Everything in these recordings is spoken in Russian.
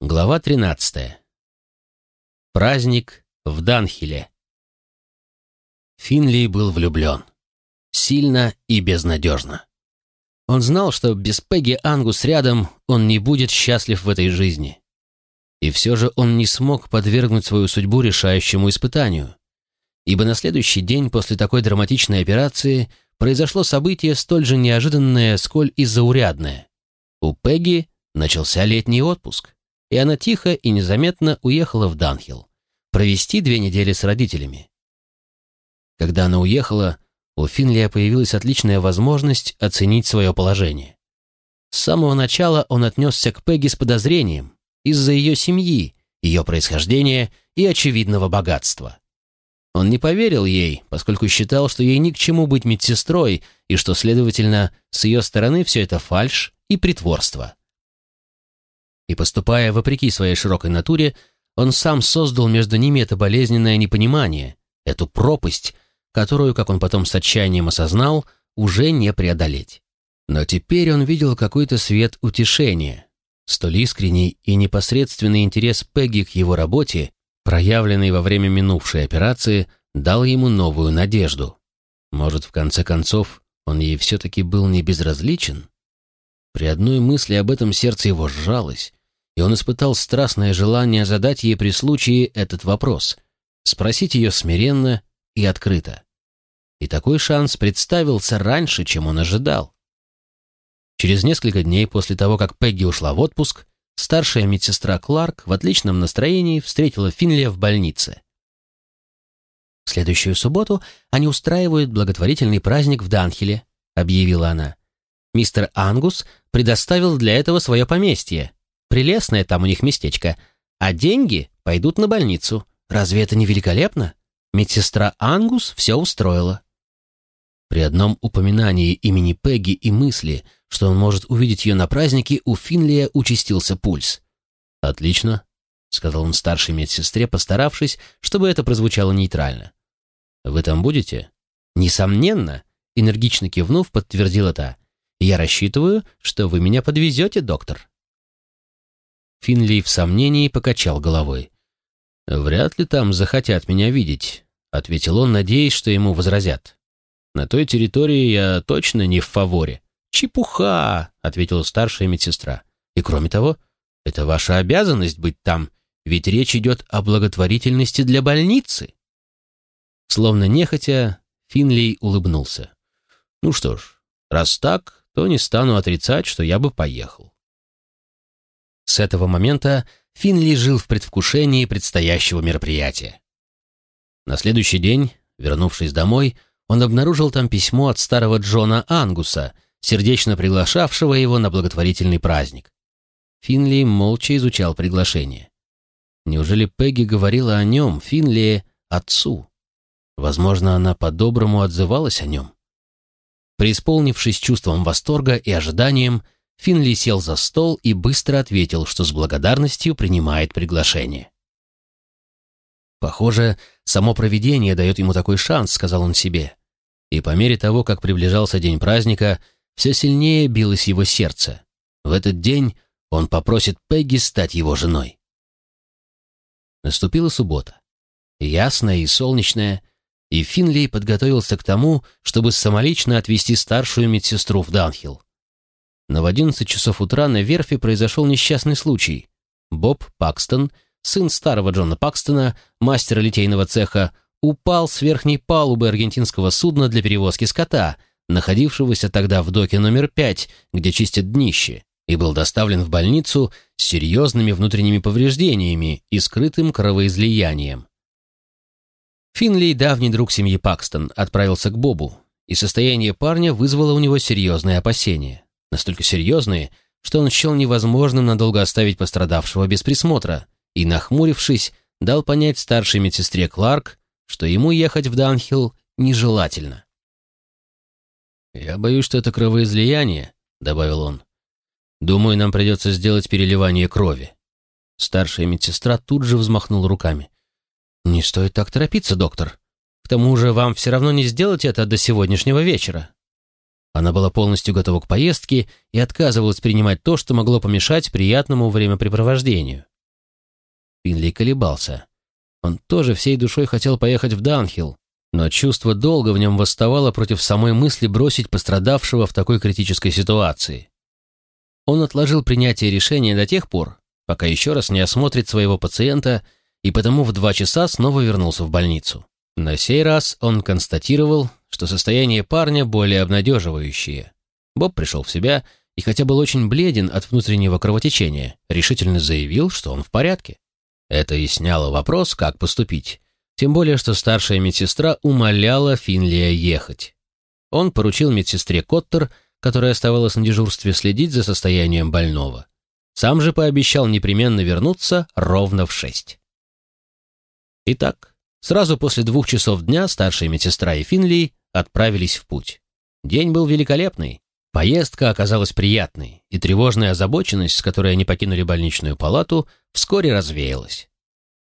Глава 13. Праздник в Данхиле. Финли был влюблен. Сильно и безнадежно. Он знал, что без Пегги Ангус рядом он не будет счастлив в этой жизни. И все же он не смог подвергнуть свою судьбу решающему испытанию. Ибо на следующий день после такой драматичной операции произошло событие столь же неожиданное, сколь и заурядное. У Пегги начался летний отпуск и она тихо и незаметно уехала в Данхилл, провести две недели с родителями. Когда она уехала, у Финлия появилась отличная возможность оценить свое положение. С самого начала он отнесся к Пегги с подозрением из-за ее семьи, ее происхождения и очевидного богатства. Он не поверил ей, поскольку считал, что ей ни к чему быть медсестрой и что, следовательно, с ее стороны все это фальшь и притворство. И поступая вопреки своей широкой натуре, он сам создал между ними это болезненное непонимание, эту пропасть, которую, как он потом с отчаянием осознал, уже не преодолеть. Но теперь он видел какой-то свет утешения. Столь искренний и непосредственный интерес Пегги к его работе, проявленный во время минувшей операции, дал ему новую надежду. Может, в конце концов, он ей все-таки был не безразличен? При одной мысли об этом сердце его сжалось, и он испытал страстное желание задать ей при случае этот вопрос, спросить ее смиренно и открыто. И такой шанс представился раньше, чем он ожидал. Через несколько дней после того, как Пегги ушла в отпуск, старшая медсестра Кларк в отличном настроении встретила Финлия в больнице. «В следующую субботу они устраивают благотворительный праздник в Данхиле», — объявила она. «Мистер Ангус предоставил для этого свое поместье, Прелестное там у них местечко. А деньги пойдут на больницу. Разве это не великолепно? Медсестра Ангус все устроила. При одном упоминании имени Пегги и мысли, что он может увидеть ее на празднике, у Финлия участился пульс. «Отлично», — сказал он старшей медсестре, постаравшись, чтобы это прозвучало нейтрально. «Вы там будете?» «Несомненно», — энергично кивнув, подтвердила та. «Я рассчитываю, что вы меня подвезете, доктор». Финли в сомнении покачал головой. «Вряд ли там захотят меня видеть», — ответил он, надеясь, что ему возразят. «На той территории я точно не в фаворе». «Чепуха!» — ответила старшая медсестра. «И кроме того, это ваша обязанность быть там, ведь речь идет о благотворительности для больницы». Словно нехотя, Финлей улыбнулся. «Ну что ж, раз так, то не стану отрицать, что я бы поехал. С этого момента Финли жил в предвкушении предстоящего мероприятия. На следующий день, вернувшись домой, он обнаружил там письмо от старого Джона Ангуса, сердечно приглашавшего его на благотворительный праздник. Финли молча изучал приглашение. Неужели Пегги говорила о нем, Финли, отцу? Возможно, она по-доброму отзывалась о нем. Преисполнившись чувством восторга и ожиданием, Финли сел за стол и быстро ответил, что с благодарностью принимает приглашение. «Похоже, само провидение дает ему такой шанс», — сказал он себе. И по мере того, как приближался день праздника, все сильнее билось его сердце. В этот день он попросит Пегги стать его женой. Наступила суббота. Ясная и солнечная, и Финли подготовился к тому, чтобы самолично отвезти старшую медсестру в Данхилл. Но в 11 часов утра на верфи произошел несчастный случай. Боб Пакстон, сын старого Джона Пакстона, мастера литейного цеха, упал с верхней палубы аргентинского судна для перевозки скота, находившегося тогда в доке номер 5, где чистят днище, и был доставлен в больницу с серьезными внутренними повреждениями и скрытым кровоизлиянием. Финли, давний друг семьи Пакстон, отправился к Бобу, и состояние парня вызвало у него серьезные опасения настолько серьезные, что он счел невозможным надолго оставить пострадавшего без присмотра, и, нахмурившись, дал понять старшей медсестре Кларк, что ему ехать в Данхилл нежелательно. «Я боюсь, что это кровоизлияние», — добавил он. «Думаю, нам придется сделать переливание крови». Старшая медсестра тут же взмахнула руками. «Не стоит так торопиться, доктор. К тому же вам все равно не сделать это до сегодняшнего вечера. Она была полностью готова к поездке и отказывалась принимать то, что могло помешать приятному времяпрепровождению. Финли колебался. Он тоже всей душой хотел поехать в Данхилл, но чувство долга в нем восставало против самой мысли бросить пострадавшего в такой критической ситуации. Он отложил принятие решения до тех пор, пока еще раз не осмотрит своего пациента, и потому в два часа снова вернулся в больницу. На сей раз он констатировал, что состояние парня более обнадеживающее. Боб пришел в себя и, хотя был очень бледен от внутреннего кровотечения, решительно заявил, что он в порядке. Это и сняло вопрос, как поступить, тем более, что старшая медсестра умоляла Финлия ехать. Он поручил медсестре Коттер, которая оставалась на дежурстве, следить за состоянием больного. Сам же пообещал непременно вернуться ровно в шесть. Итак, сразу после двух часов дня старшая медсестра и Финли отправились в путь. День был великолепный. Поездка оказалась приятной, и тревожная озабоченность, с которой они покинули больничную палату, вскоре развеялась.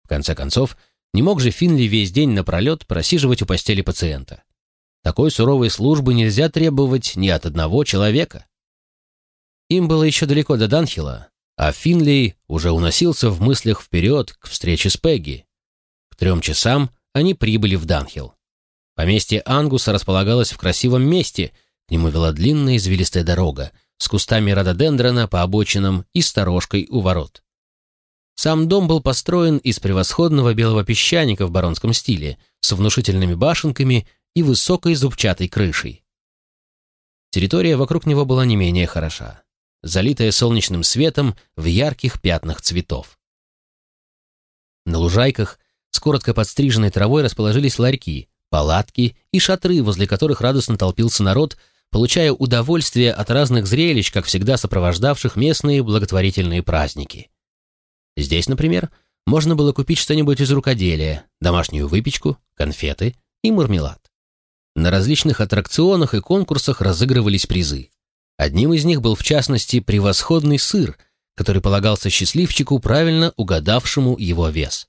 В конце концов, не мог же Финли весь день напролет просиживать у постели пациента. Такой суровой службы нельзя требовать ни от одного человека. Им было еще далеко до Данхила, а Финли уже уносился в мыслях вперед к встрече с Пегги. К трем часам они прибыли в Данхилл. Поместье Ангуса располагалось в красивом месте, к нему вела длинная извилистая дорога с кустами рододендрона по обочинам и сторожкой у ворот. Сам дом был построен из превосходного белого песчаника в баронском стиле, с внушительными башенками и высокой зубчатой крышей. Территория вокруг него была не менее хороша залитая солнечным светом в ярких пятнах цветов. На лужайках с коротко подстриженной травой расположились ларьки, палатки и шатры, возле которых радостно толпился народ, получая удовольствие от разных зрелищ, как всегда сопровождавших местные благотворительные праздники. Здесь, например, можно было купить что-нибудь из рукоделия, домашнюю выпечку, конфеты и мармелад. На различных аттракционах и конкурсах разыгрывались призы. Одним из них был, в частности, превосходный сыр, который полагался счастливчику, правильно угадавшему его вес.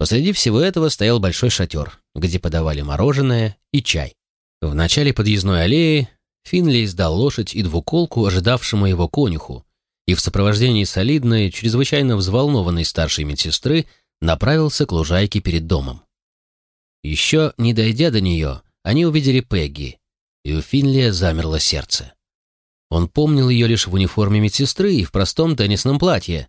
Посреди всего этого стоял большой шатер, где подавали мороженое и чай. В начале подъездной аллеи Финли сдал лошадь и двуколку ожидавшему его конюху, и в сопровождении солидной, чрезвычайно взволнованной старшей медсестры направился к лужайке перед домом. Еще не дойдя до нее, они увидели Пегги, и у Финлия замерло сердце. Он помнил ее лишь в униформе медсестры и в простом теннисном платье.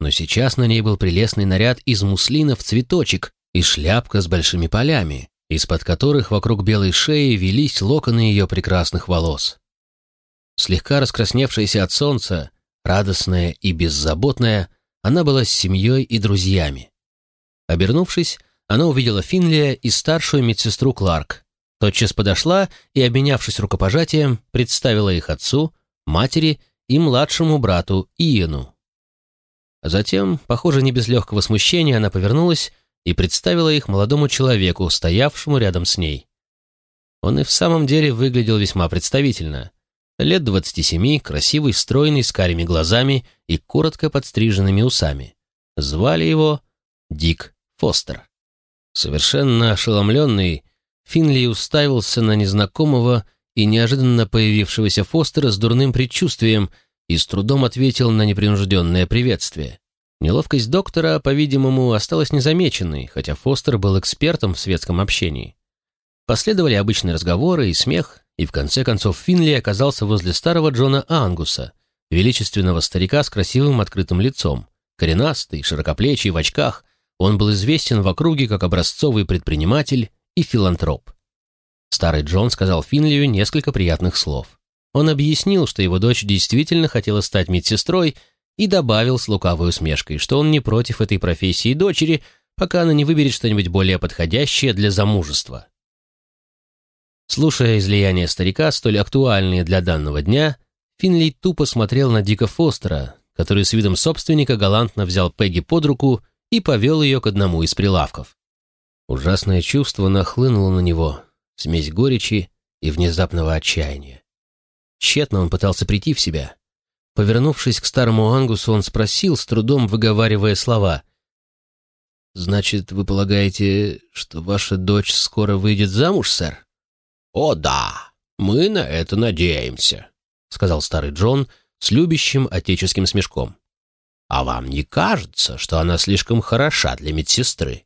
Но сейчас на ней был прелестный наряд из муслина в цветочек и шляпка с большими полями, из-под которых вокруг белой шеи велись локоны ее прекрасных волос. Слегка раскрасневшаяся от солнца, радостная и беззаботная, она была с семьей и друзьями. Обернувшись, она увидела Финлия и старшую медсестру Кларк. Тотчас подошла и, обменявшись рукопожатием, представила их отцу, матери и младшему брату Иену. Затем, похоже, не без легкого смущения, она повернулась и представила их молодому человеку, стоявшему рядом с ней. Он и в самом деле выглядел весьма представительно. Лет двадцати семи, красивый, стройный, с карими глазами и коротко подстриженными усами. Звали его Дик Фостер. Совершенно ошеломленный, Финли уставился на незнакомого и неожиданно появившегося Фостера с дурным предчувствием и с трудом ответил на непринужденное приветствие. Неловкость доктора, по-видимому, осталась незамеченной, хотя Фостер был экспертом в светском общении. Последовали обычные разговоры и смех, и в конце концов Финли оказался возле старого Джона Ангуса, величественного старика с красивым открытым лицом, коренастый, широкоплечий, в очках. Он был известен в округе как образцовый предприниматель и филантроп. Старый Джон сказал Финлию несколько приятных слов. Он объяснил, что его дочь действительно хотела стать медсестрой, и добавил с лукавой усмешкой, что он не против этой профессии дочери, пока она не выберет что-нибудь более подходящее для замужества. Слушая излияние старика, столь актуальные для данного дня, Финли тупо смотрел на Дика Фостера, который с видом собственника галантно взял Пегги под руку и повел ее к одному из прилавков. Ужасное чувство нахлынуло на него, смесь горечи и внезапного отчаяния. Тщетно он пытался прийти в себя. Повернувшись к старому Ангусу, он спросил, с трудом выговаривая слова. «Значит, вы полагаете, что ваша дочь скоро выйдет замуж, сэр?» «О да, мы на это надеемся», — сказал старый Джон с любящим отеческим смешком. «А вам не кажется, что она слишком хороша для медсестры?»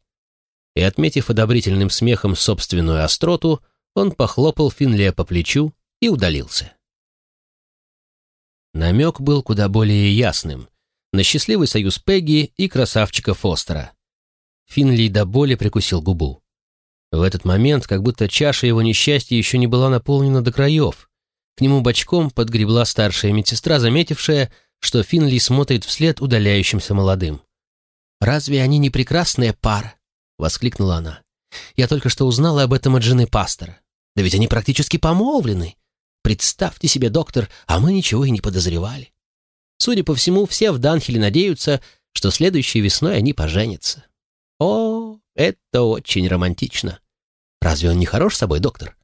И, отметив одобрительным смехом собственную остроту, он похлопал Финлия по плечу и удалился. Намек был куда более ясным на счастливый союз Пегги и красавчика Фостера. Финли до боли прикусил губу. В этот момент, как будто чаша его несчастья еще не была наполнена до краев, к нему бочком подгребла старшая медсестра, заметившая, что Финли смотрит вслед удаляющимся молодым. «Разве они не прекрасная пара?» — воскликнула она. «Я только что узнала об этом от жены пастора. Да ведь они практически помолвлены. Представьте себе, доктор, а мы ничего и не подозревали. Судя по всему, все в Данхеле надеются, что следующей весной они поженятся. О, это очень романтично. Разве он не хорош собой, доктор?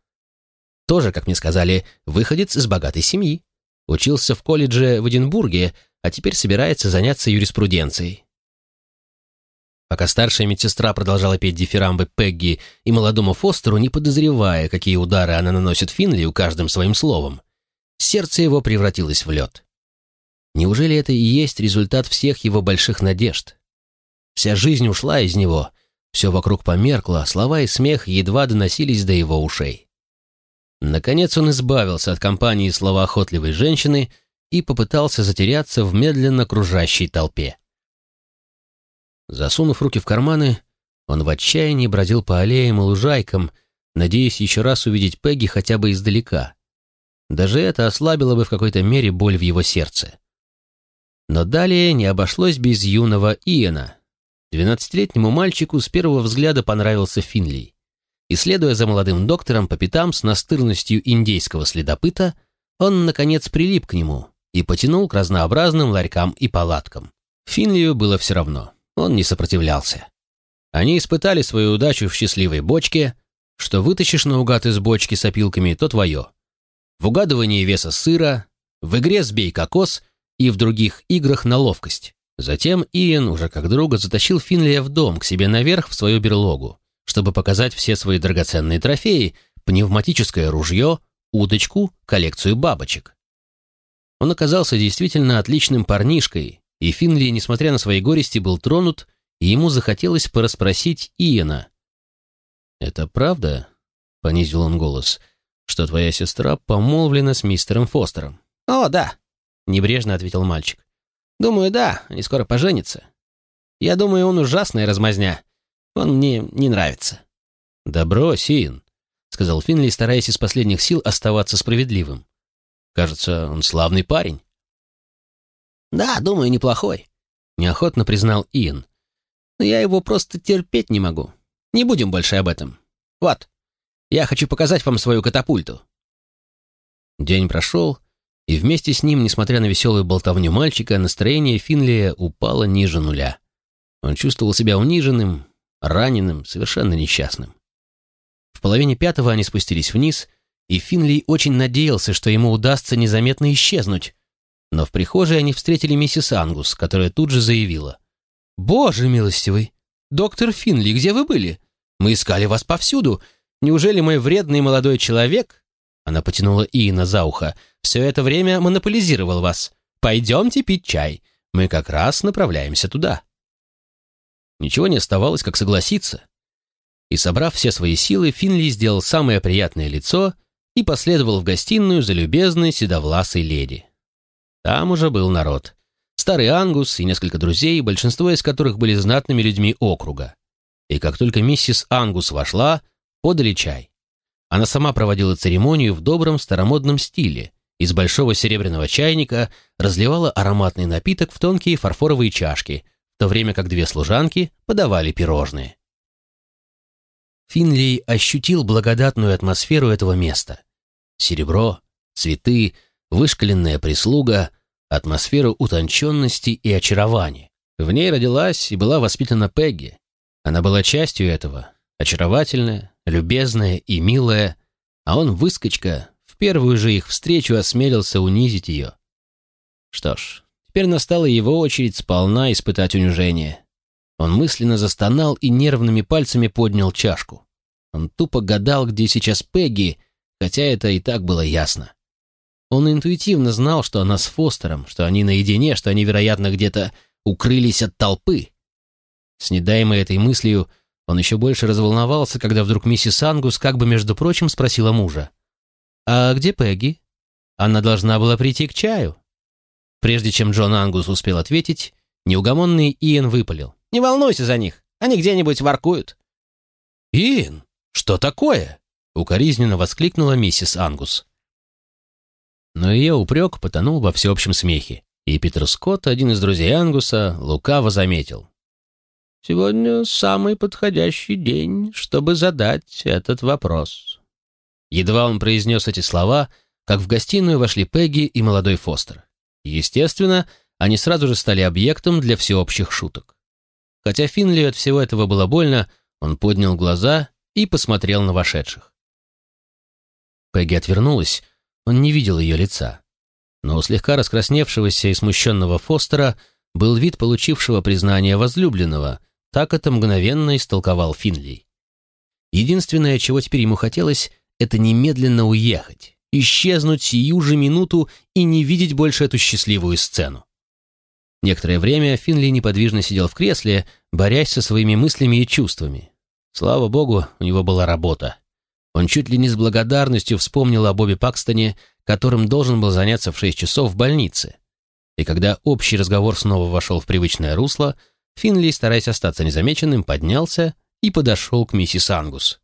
Тоже, как мне сказали, выходец из богатой семьи. Учился в колледже в Эдинбурге, а теперь собирается заняться юриспруденцией. Пока старшая медсестра продолжала петь дифирамбы Пегги и молодому Фостеру, не подозревая, какие удары она наносит Финлию каждым своим словом, сердце его превратилось в лед. Неужели это и есть результат всех его больших надежд? Вся жизнь ушла из него, все вокруг померкло, слова и смех едва доносились до его ушей. Наконец он избавился от компании словоохотливой женщины и попытался затеряться в медленно кружащей толпе. Засунув руки в карманы, он в отчаянии бродил по аллеям и лужайкам, надеясь еще раз увидеть Пегги хотя бы издалека. Даже это ослабило бы в какой-то мере боль в его сердце. Но далее не обошлось без юного Иена. Двенадцатилетнему мальчику с первого взгляда понравился Финли. И следуя за молодым доктором по пятам с настырностью индейского следопыта, он, наконец, прилип к нему и потянул к разнообразным ларькам и палаткам. Финлию было все равно. Он не сопротивлялся. Они испытали свою удачу в счастливой бочке, что вытащишь наугад из бочки с опилками, то твое. В угадывании веса сыра, в игре «Сбей кокос» и в других играх на ловкость. Затем Иэн, уже как друга, затащил Финлия в дом, к себе наверх, в свою берлогу, чтобы показать все свои драгоценные трофеи, пневматическое ружье, удочку, коллекцию бабочек. Он оказался действительно отличным парнишкой, и Финли, несмотря на свои горести, был тронут, и ему захотелось порасспросить Иена. «Это правда?» — понизил он голос, — «что твоя сестра помолвлена с мистером Фостером». «О, да», — небрежно ответил мальчик. «Думаю, да, они скоро поженятся. Я думаю, он ужасная размазня. Он мне не нравится». «Да брось, Иен», — сказал Финли, стараясь из последних сил оставаться справедливым. «Кажется, он славный парень». «Да, думаю, неплохой», — неохотно признал Иэн. «Но я его просто терпеть не могу. Не будем больше об этом. Вот, я хочу показать вам свою катапульту». День прошел, и вместе с ним, несмотря на веселую болтовню мальчика, настроение Финлия упало ниже нуля. Он чувствовал себя униженным, раненым, совершенно несчастным. В половине пятого они спустились вниз, и Финли очень надеялся, что ему удастся незаметно исчезнуть, но в прихожей они встретили миссис Ангус, которая тут же заявила. «Боже милостивый! Доктор Финли, где вы были? Мы искали вас повсюду. Неужели мой вредный молодой человек...» Она потянула Иена за ухо. «Все это время монополизировал вас. Пойдемте пить чай. Мы как раз направляемся туда». Ничего не оставалось, как согласиться. И, собрав все свои силы, Финли сделал самое приятное лицо и последовал в гостиную за любезной седовласой леди. Там уже был народ. Старый Ангус и несколько друзей, большинство из которых были знатными людьми округа. И как только миссис Ангус вошла, подали чай. Она сама проводила церемонию в добром старомодном стиле. Из большого серебряного чайника разливала ароматный напиток в тонкие фарфоровые чашки, в то время как две служанки подавали пирожные. Финли ощутил благодатную атмосферу этого места. Серебро, цветы, вышкаленная прислуга, атмосферу утонченности и очарования. В ней родилась и была воспитана Пегги. Она была частью этого, очаровательная, любезная и милая, а он, выскочка, в первую же их встречу осмелился унизить ее. Что ж, теперь настала его очередь сполна испытать унижение. Он мысленно застонал и нервными пальцами поднял чашку. Он тупо гадал, где сейчас Пегги, хотя это и так было ясно. Он интуитивно знал, что она с Фостером, что они наедине, что они, вероятно, где-то укрылись от толпы. С недаемой этой мыслью он еще больше разволновался, когда вдруг миссис Ангус как бы, между прочим, спросила мужа. «А где Пегги? Она должна была прийти к чаю». Прежде чем Джон Ангус успел ответить, неугомонный Иэн выпалил. «Не волнуйся за них, они где-нибудь воркуют». «Иэн, что такое?» — укоризненно воскликнула миссис Ангус. Но ее упрек потонул во всеобщем смехе, и Питер Скотт, один из друзей Ангуса, лукаво заметил. «Сегодня самый подходящий день, чтобы задать этот вопрос». Едва он произнес эти слова, как в гостиную вошли Пегги и молодой Фостер. Естественно, они сразу же стали объектом для всеобщих шуток. Хотя Финли от всего этого было больно, он поднял глаза и посмотрел на вошедших. Пегги отвернулась, он не видел ее лица. Но у слегка раскрасневшегося и смущенного Фостера был вид получившего признание возлюбленного, так это мгновенно истолковал Финли. Единственное, чего теперь ему хотелось, это немедленно уехать, исчезнуть сию же минуту и не видеть больше эту счастливую сцену. Некоторое время Финли неподвижно сидел в кресле, борясь со своими мыслями и чувствами. Слава богу, у него была работа. Он чуть ли не с благодарностью вспомнил о Бобби Пакстоне, которым должен был заняться в шесть часов в больнице. И когда общий разговор снова вошел в привычное русло, Финли, стараясь остаться незамеченным, поднялся и подошел к миссис Ангус.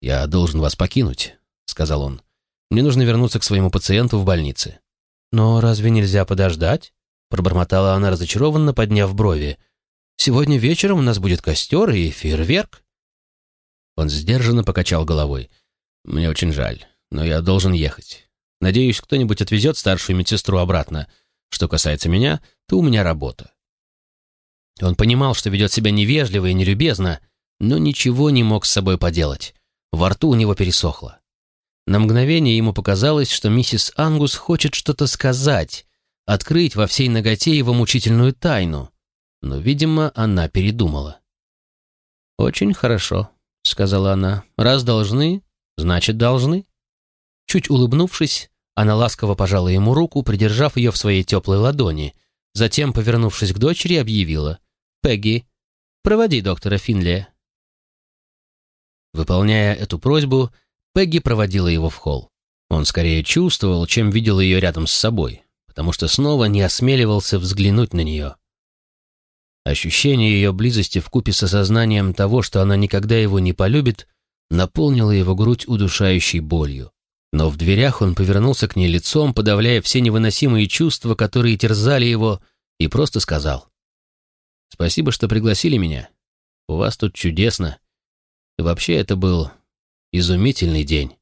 «Я должен вас покинуть», — сказал он. «Мне нужно вернуться к своему пациенту в больнице». «Но разве нельзя подождать?» — пробормотала она разочарованно, подняв брови. «Сегодня вечером у нас будет костер и фейерверк». Он сдержанно покачал головой. «Мне очень жаль, но я должен ехать. Надеюсь, кто-нибудь отвезет старшую медсестру обратно. Что касается меня, то у меня работа». Он понимал, что ведет себя невежливо и нелюбезно, но ничего не мог с собой поделать. Во рту у него пересохло. На мгновение ему показалось, что миссис Ангус хочет что-то сказать, открыть во всей ноготе его мучительную тайну. Но, видимо, она передумала. «Очень хорошо», — сказала она. «Раз должны, значит, должны». Чуть улыбнувшись, она ласково пожала ему руку, придержав ее в своей теплой ладони. Затем, повернувшись к дочери, объявила. «Пегги, проводи доктора Финли». Выполняя эту просьбу, Пегги проводила его в холл. Он скорее чувствовал, чем видел ее рядом с собой, потому что снова не осмеливался взглянуть на нее. Ощущение ее близости вкупе с осознанием того, что она никогда его не полюбит, наполнило его грудь удушающей болью. Но в дверях он повернулся к ней лицом, подавляя все невыносимые чувства, которые терзали его, и просто сказал. «Спасибо, что пригласили меня. У вас тут чудесно. И вообще это был изумительный день».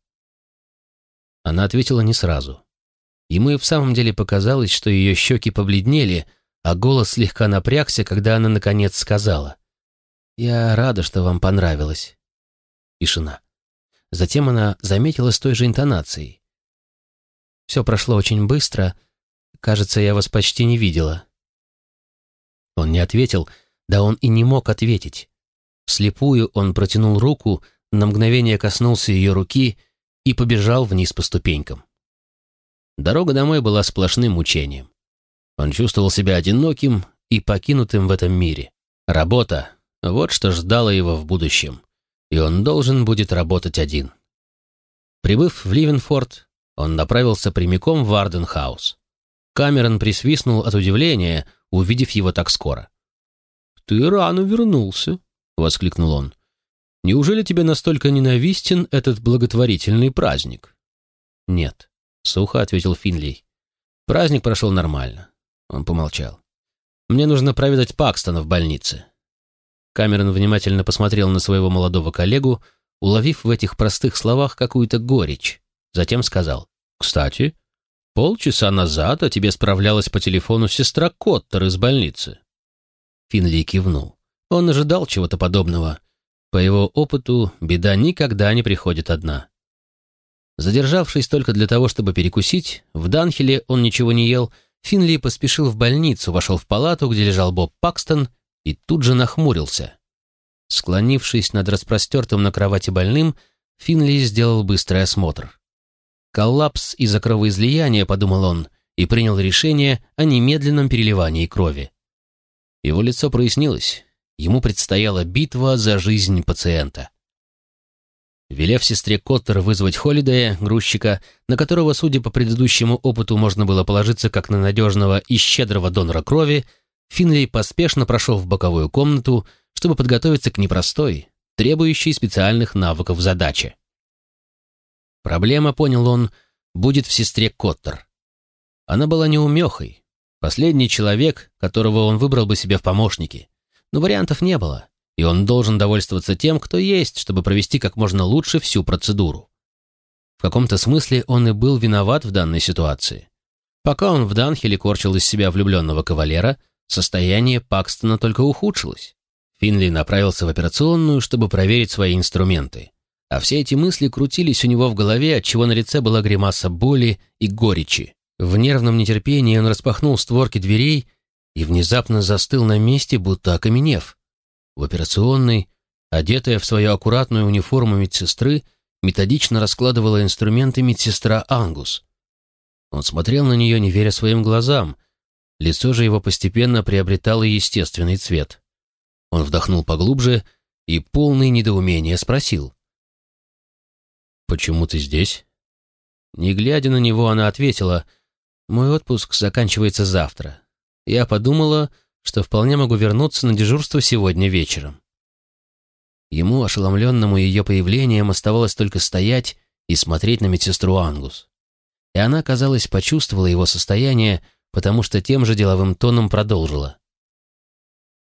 Она ответила не сразу. Ему и в самом деле показалось, что ее щеки побледнели, а голос слегка напрягся, когда она наконец сказала. «Я рада, что вам понравилось». Тишина. Затем она заметила с той же интонацией. «Все прошло очень быстро. Кажется, я вас почти не видела». Он не ответил, да он и не мог ответить. Вслепую он протянул руку, на мгновение коснулся ее руки и побежал вниз по ступенькам. Дорога домой была сплошным мучением. Он чувствовал себя одиноким и покинутым в этом мире. Работа — вот что ждало его в будущем, и он должен будет работать один. Прибыв в Ливенфорд, он направился прямиком в Варденхаус. Камерон присвистнул от удивления, увидев его так скоро. «Ты рано вернулся», — воскликнул он. «Неужели тебе настолько ненавистен этот благотворительный праздник?» «Нет», — сухо ответил Финлей. «Праздник прошел нормально. Он помолчал. «Мне нужно проведать Пакстона в больнице». Камерон внимательно посмотрел на своего молодого коллегу, уловив в этих простых словах какую-то горечь. Затем сказал, «Кстати, полчаса назад о тебе справлялась по телефону сестра Коттер из больницы». Финли кивнул. Он ожидал чего-то подобного. По его опыту, беда никогда не приходит одна. Задержавшись только для того, чтобы перекусить, в Данхеле он ничего не ел, Финли поспешил в больницу, вошел в палату, где лежал Боб Пакстон, и тут же нахмурился. Склонившись над распростертым на кровати больным, Финли сделал быстрый осмотр. «Коллапс из-за кровоизлияния», — подумал он, и принял решение о немедленном переливании крови. Его лицо прояснилось. Ему предстояла битва за жизнь пациента. Велев сестре Коттер вызвать Холидея, грузчика, на которого, судя по предыдущему опыту, можно было положиться как на надежного и щедрого донора крови, Финлей поспешно прошел в боковую комнату, чтобы подготовиться к непростой, требующей специальных навыков задаче. Проблема, понял он, будет в сестре Коттер. Она была неумехой, последний человек, которого он выбрал бы себе в помощники, но вариантов не было и он должен довольствоваться тем, кто есть, чтобы провести как можно лучше всю процедуру. В каком-то смысле он и был виноват в данной ситуации. Пока он в Данхеле корчил из себя влюбленного кавалера, состояние Пакстона только ухудшилось. Финли направился в операционную, чтобы проверить свои инструменты. А все эти мысли крутились у него в голове, отчего на лице была гримаса боли и горечи. В нервном нетерпении он распахнул створки дверей и внезапно застыл на месте, будто окаменев. В операционной, одетая в свою аккуратную униформу медсестры, методично раскладывала инструменты медсестра Ангус. Он смотрел на нее, не веря своим глазам. Лицо же его постепенно приобретало естественный цвет. Он вдохнул поглубже и, полный недоумения, спросил. «Почему ты здесь?» Не глядя на него, она ответила, «Мой отпуск заканчивается завтра. Я подумала, что вполне могу вернуться на дежурство сегодня вечером. Ему, ошеломленному ее появлением, оставалось только стоять и смотреть на медсестру Ангус. И она, казалось, почувствовала его состояние, потому что тем же деловым тоном продолжила.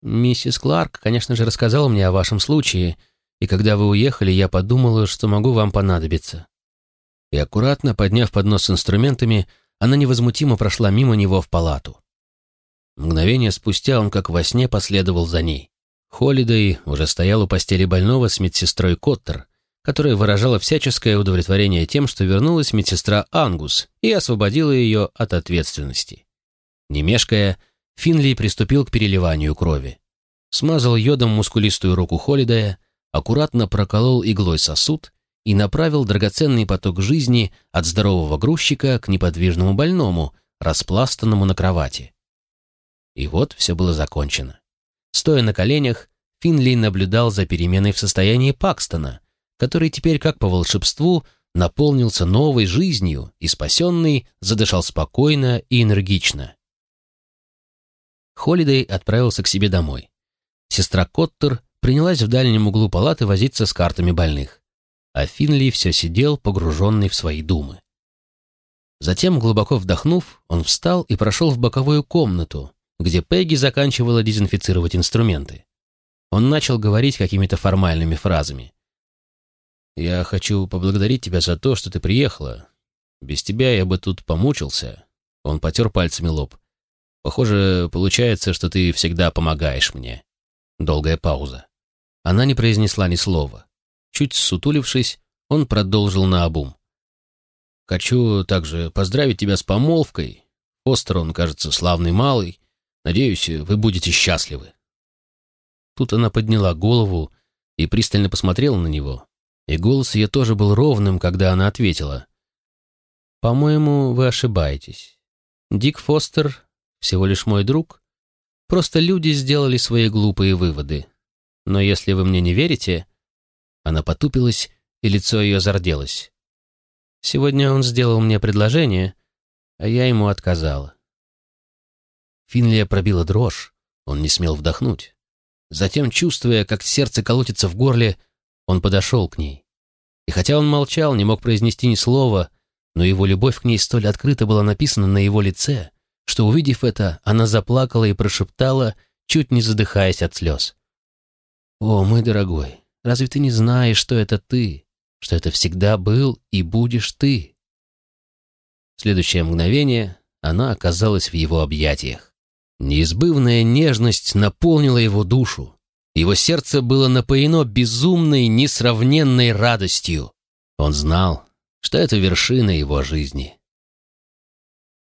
«Миссис Кларк, конечно же, рассказала мне о вашем случае, и когда вы уехали, я подумала, что могу вам понадобиться». И аккуратно, подняв поднос с инструментами, она невозмутимо прошла мимо него в палату. Мгновение спустя он как во сне последовал за ней. Холидей уже стоял у постели больного с медсестрой Коттер, которая выражала всяческое удовлетворение тем, что вернулась медсестра Ангус и освободила ее от ответственности. Не мешкая, Финли приступил к переливанию крови. Смазал йодом мускулистую руку Холидея, аккуратно проколол иглой сосуд и направил драгоценный поток жизни от здорового грузчика к неподвижному больному, распластанному на кровати. И вот все было закончено. Стоя на коленях, Финли наблюдал за переменой в состоянии Пакстона, который теперь, как по волшебству, наполнился новой жизнью и спасенный задышал спокойно и энергично. Холидей отправился к себе домой. Сестра Коттер принялась в дальнем углу палаты возиться с картами больных, а Финли все сидел, погруженный в свои думы. Затем, глубоко вдохнув, он встал и прошел в боковую комнату, где Пегги заканчивала дезинфицировать инструменты. Он начал говорить какими-то формальными фразами. «Я хочу поблагодарить тебя за то, что ты приехала. Без тебя я бы тут помучился». Он потер пальцами лоб. «Похоже, получается, что ты всегда помогаешь мне». Долгая пауза. Она не произнесла ни слова. Чуть сутулившись, он продолжил наобум. «Хочу также поздравить тебя с помолвкой. Остер он, кажется, славный малый. Надеюсь, вы будете счастливы». Тут она подняла голову и пристально посмотрела на него, и голос ее тоже был ровным, когда она ответила. «По-моему, вы ошибаетесь. Дик Фостер всего лишь мой друг. Просто люди сделали свои глупые выводы. Но если вы мне не верите...» Она потупилась, и лицо ее зарделось. «Сегодня он сделал мне предложение, а я ему отказала. Финлия пробила дрожь, он не смел вдохнуть. Затем, чувствуя, как сердце колотится в горле, он подошел к ней. И хотя он молчал, не мог произнести ни слова, но его любовь к ней столь открыто была написана на его лице, что, увидев это, она заплакала и прошептала, чуть не задыхаясь от слез. «О, мой дорогой, разве ты не знаешь, что это ты, что это всегда был и будешь ты?» В следующее мгновение она оказалась в его объятиях. Неизбывная нежность наполнила его душу. Его сердце было напоено безумной, несравненной радостью. Он знал, что это вершина его жизни.